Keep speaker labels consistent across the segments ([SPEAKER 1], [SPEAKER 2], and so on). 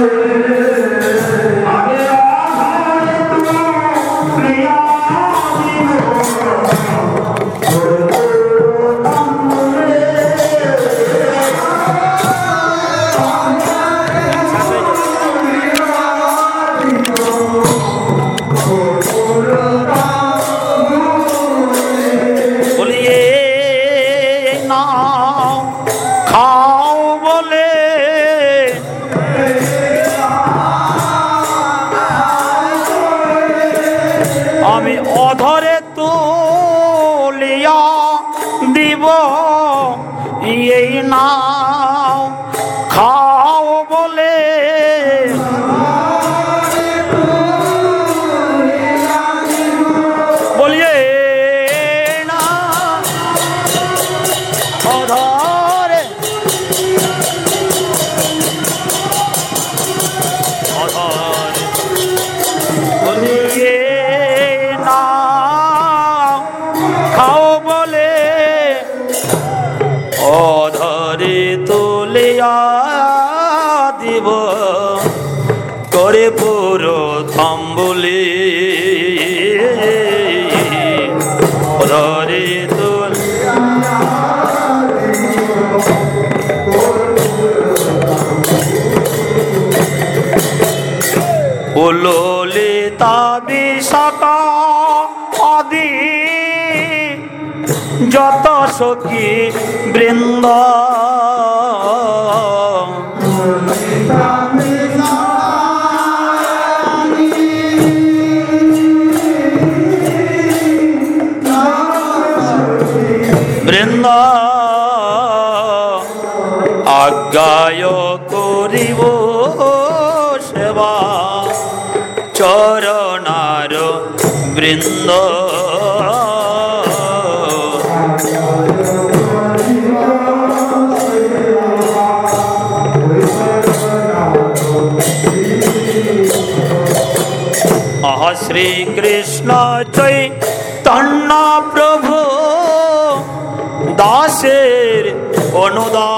[SPEAKER 1] you. Oh. তুলিয়া দিব। করে পুরো থম্বলি অধরে তুল। উললিতা বিশাখা যত সখী বৃন্দ আজ্ঞায় করিব সেবা। চরণার বৃন্দ। আহ শ্রীকৃষ্ণ চৈতন্য প্রভু দাসের অনুদার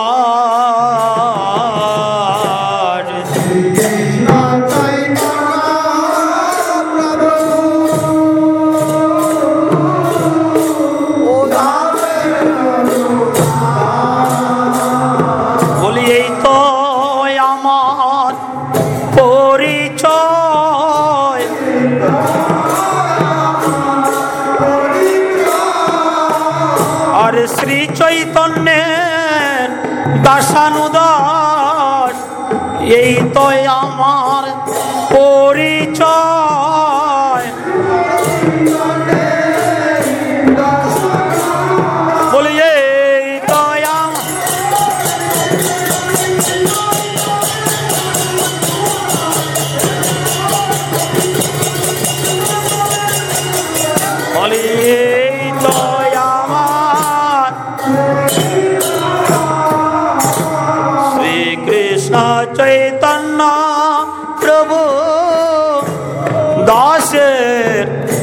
[SPEAKER 1] দাসানুদাস এই তো আমার পরিচয়।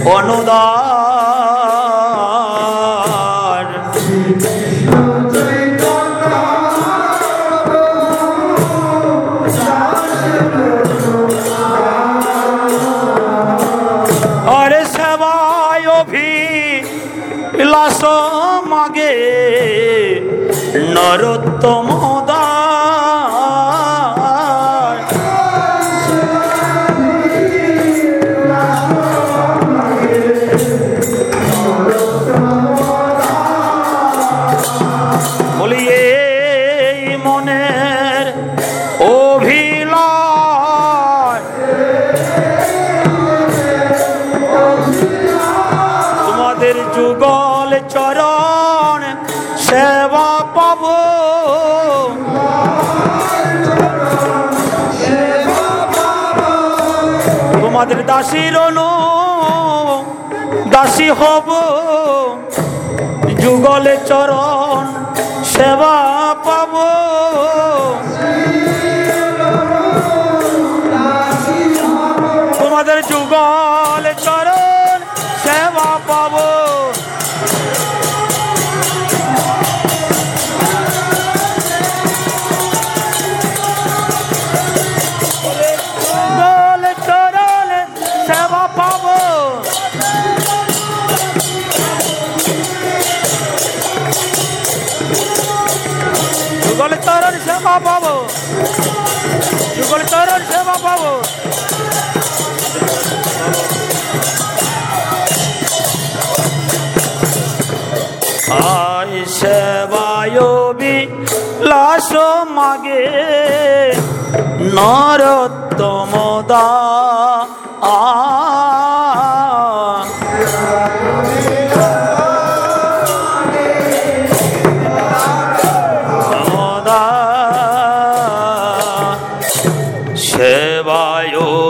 [SPEAKER 1] অনুদার আরে সেবায় অভি লাস মাগে নরোত্তম তোমাদের যুগল চরণ সেবা পাব। তোমাদের দাসীর অনু দাসী হব। যুগলে চরণ সেবা পাব। তোমাদের যুগল মাগে নরতম দা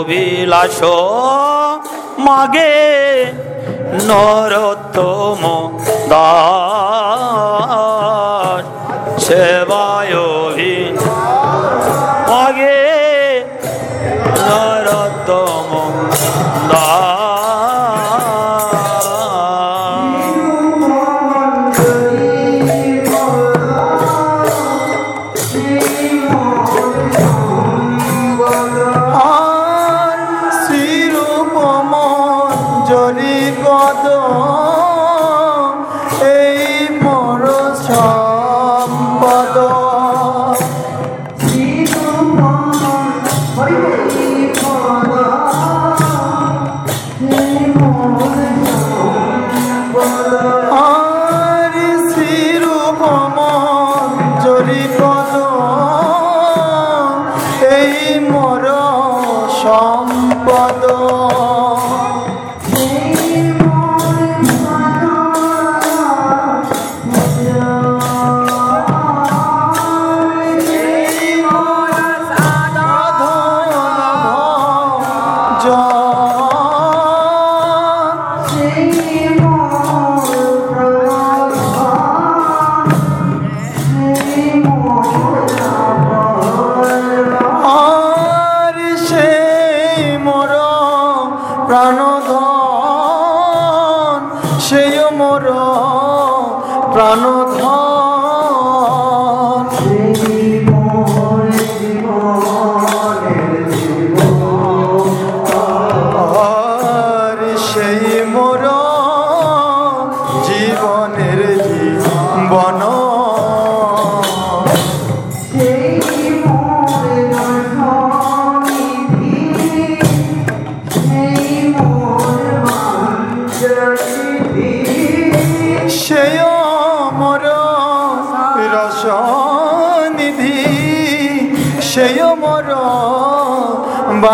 [SPEAKER 1] বিলাস মাগে।
[SPEAKER 2] নরত্ব জরি
[SPEAKER 3] কত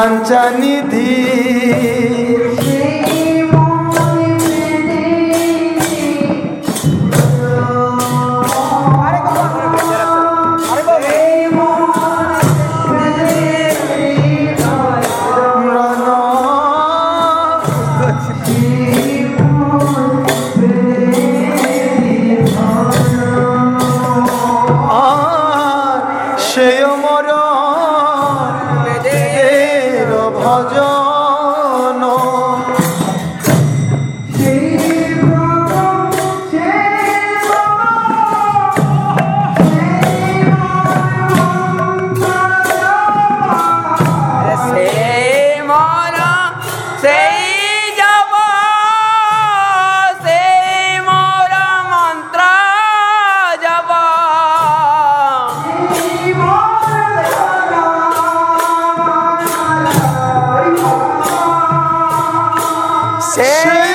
[SPEAKER 3] বাঞ্চানিধি 안.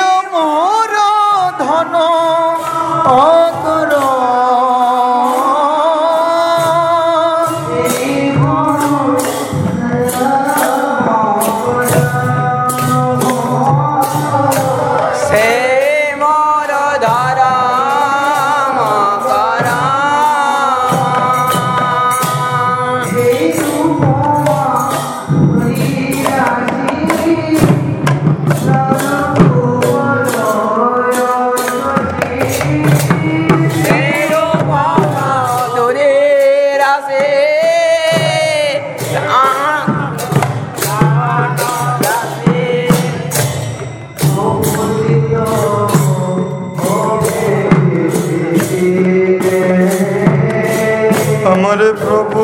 [SPEAKER 2] আমার প্রভু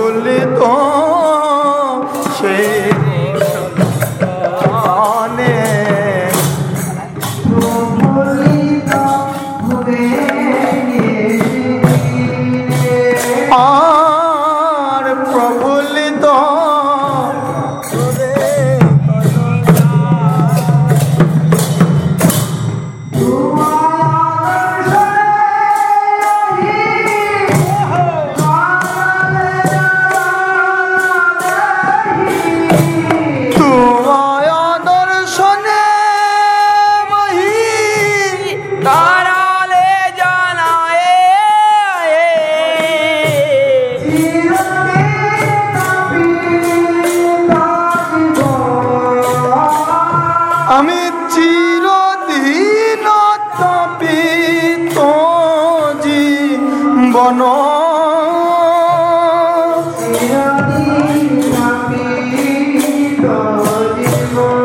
[SPEAKER 2] জীবন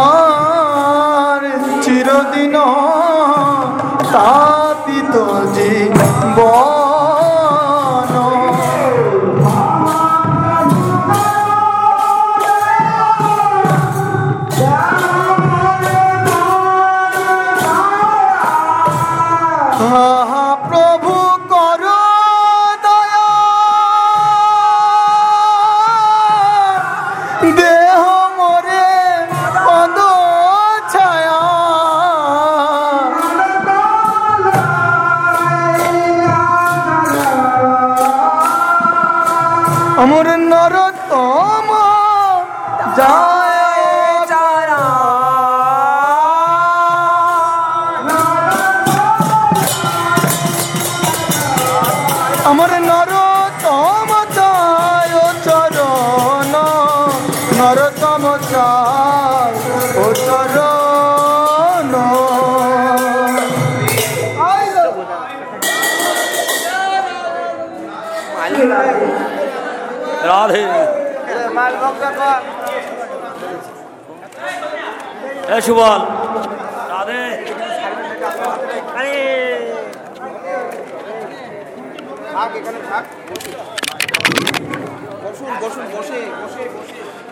[SPEAKER 2] আর চিরদিন তাপিত জীবন। মহাপ্রভু
[SPEAKER 1] রাধে। সুবল। রাধে। আরে
[SPEAKER 4] বসুন বসুন বসে বসে বসে।